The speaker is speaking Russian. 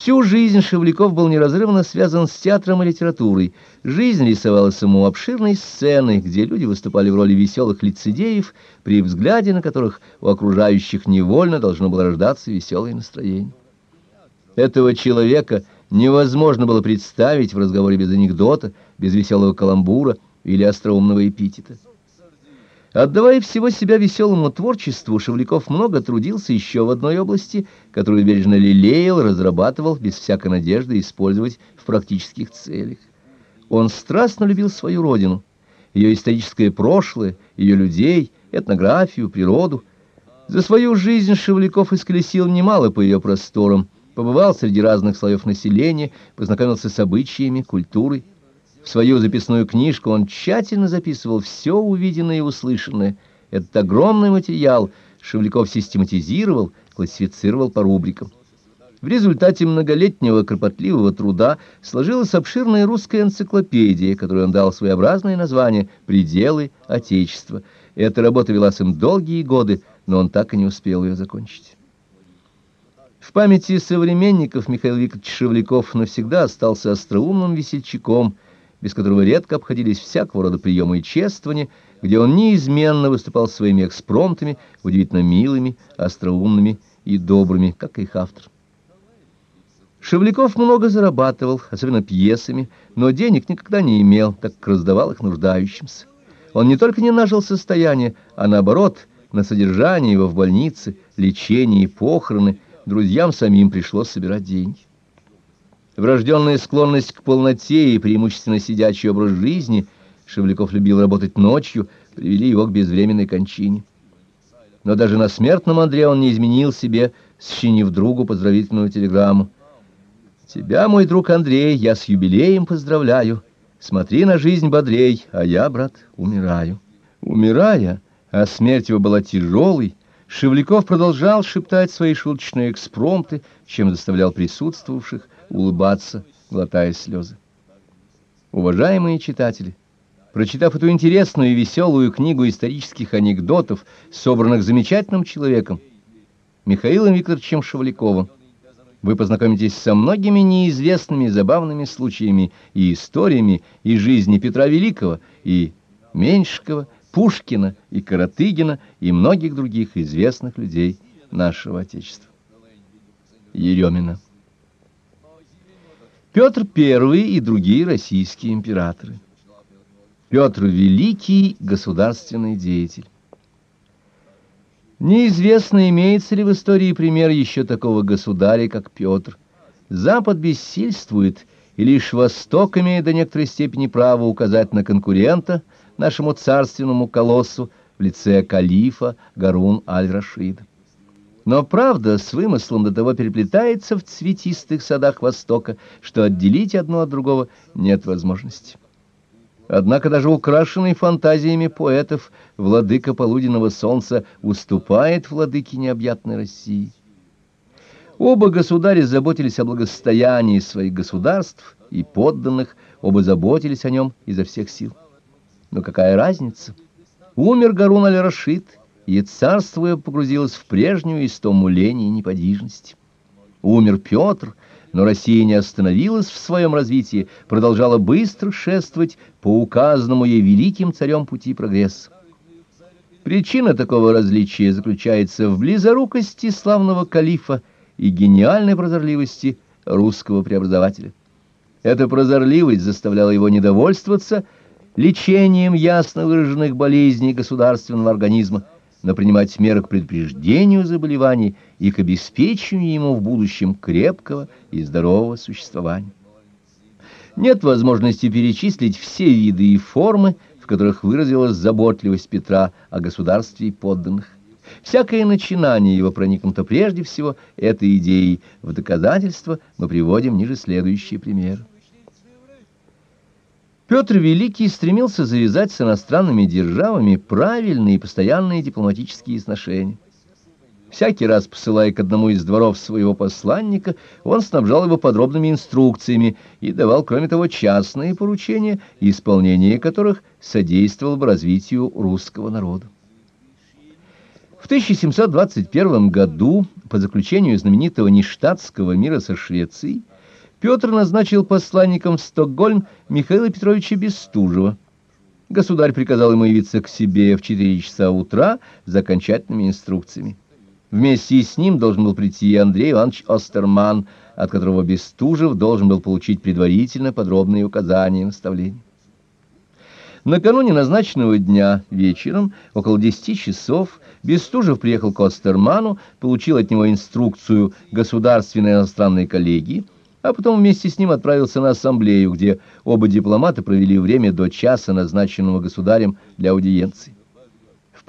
Всю жизнь Шевляков был неразрывно связан с театром и литературой. Жизнь рисовалась ему обширной сценой, где люди выступали в роли веселых лицедеев, при взгляде на которых у окружающих невольно должно было рождаться веселое настроение. Этого человека невозможно было представить в разговоре без анекдота, без веселого каламбура или остроумного эпитета. Отдавая всего себя веселому творчеству, Шевляков много трудился еще в одной области, которую бережно лелеял, разрабатывал, без всякой надежды использовать в практических целях. Он страстно любил свою родину, ее историческое прошлое, ее людей, этнографию, природу. За свою жизнь Шевляков исколесил немало по ее просторам, побывал среди разных слоев населения, познакомился с обычаями, культурой, свою записную книжку он тщательно записывал все увиденное и услышанное. Этот огромный материал Шевляков систематизировал, классифицировал по рубрикам. В результате многолетнего кропотливого труда сложилась обширная русская энциклопедия, которой он дал своеобразное название «Пределы Отечества». Эта работа велась им долгие годы, но он так и не успел ее закончить. В памяти современников Михаил Викторович Шевляков навсегда остался остроумным весельчаком – без которого редко обходились всякого рода приемы и чествования, где он неизменно выступал своими экспромтами, удивительно милыми, остроумными и добрыми, как и их автор. Шевляков много зарабатывал, особенно пьесами, но денег никогда не имел, так как раздавал их нуждающимся. Он не только не нажил состояние, а наоборот, на содержание его в больнице, лечение и похороны друзьям самим пришлось собирать деньги. Врожденная склонность к полноте и преимущественно сидячий образ жизни, Шевляков любил работать ночью, привели его к безвременной кончине. Но даже на смертном Андре он не изменил себе, сочинив другу поздравительную телеграмму. «Тебя, мой друг Андрей, я с юбилеем поздравляю. Смотри на жизнь бодрей, а я, брат, умираю». Умирая, а смерть его была тяжелой, Шевляков продолжал шептать свои шуточные экспромты, чем заставлял присутствовавших улыбаться, глотая слезы. Уважаемые читатели, прочитав эту интересную и веселую книгу исторических анекдотов, собранных замечательным человеком, Михаилом Викторовичем Шевляковым, вы познакомитесь со многими неизвестными забавными случаями и историями из жизни Петра Великого и Меньшикова, Пушкина и Каратыгина и многих других известных людей нашего Отечества. Еремина Петр I и другие российские императоры. Петр Великий – государственный деятель. Неизвестно, имеется ли в истории пример еще такого государя, как Петр. Запад бессильствует, и лишь Восток имеет до некоторой степени право указать на конкурента нашему царственному колоссу в лице калифа Гарун аль-Рашида. Но правда с вымыслом до того переплетается в цветистых садах Востока, что отделить одно от другого нет возможности. Однако даже украшенный фантазиями поэтов владыка полуденного солнца уступает владыке необъятной России. Оба государя заботились о благосостоянии своих государств и подданных, оба заботились о нем изо всех сил. Но какая разница? Умер Гарун аль-Рашид, и царство погрузилось в прежнюю истому лени и неподвижности. Умер Петр, но Россия не остановилась в своем развитии, продолжала быстро шествовать по указанному ей великим царем пути прогресса. Причина такого различия заключается в близорукости славного калифа и гениальной прозорливости русского преобразователя. Эта прозорливость заставляла его недовольствоваться лечением ясно выраженных болезней государственного организма, но принимать меры к предупреждению заболеваний и к обеспечению ему в будущем крепкого и здорового существования. Нет возможности перечислить все виды и формы, в которых выразилась заботливость Петра о государстве и подданных. Всякое начинание его проникнуто прежде всего этой идеей. В доказательство мы приводим ниже следующие примеры. Петр Великий стремился завязать с иностранными державами правильные и постоянные дипломатические сношения. Всякий раз, посылая к одному из дворов своего посланника, он снабжал его подробными инструкциями и давал, кроме того, частные поручения, исполнение которых содействовало бы развитию русского народа. В 1721 году, по заключению знаменитого Ништадтского мира со Швецией, Петр назначил посланником в Стокгольм Михаила Петровича Бестужева. Государь приказал ему явиться к себе в 4 часа утра с окончательными инструкциями. Вместе с ним должен был прийти Андрей Иванович Остерман, от которого Бестужев должен был получить предварительно подробные указания и наставления. Накануне назначенного дня вечером, около десяти часов, Бестужев приехал к Остерману, получил от него инструкцию Государственной иностранной коллегии, а потом вместе с ним отправился на ассамблею, где оба дипломата провели время до часа, назначенного государем для аудиенции.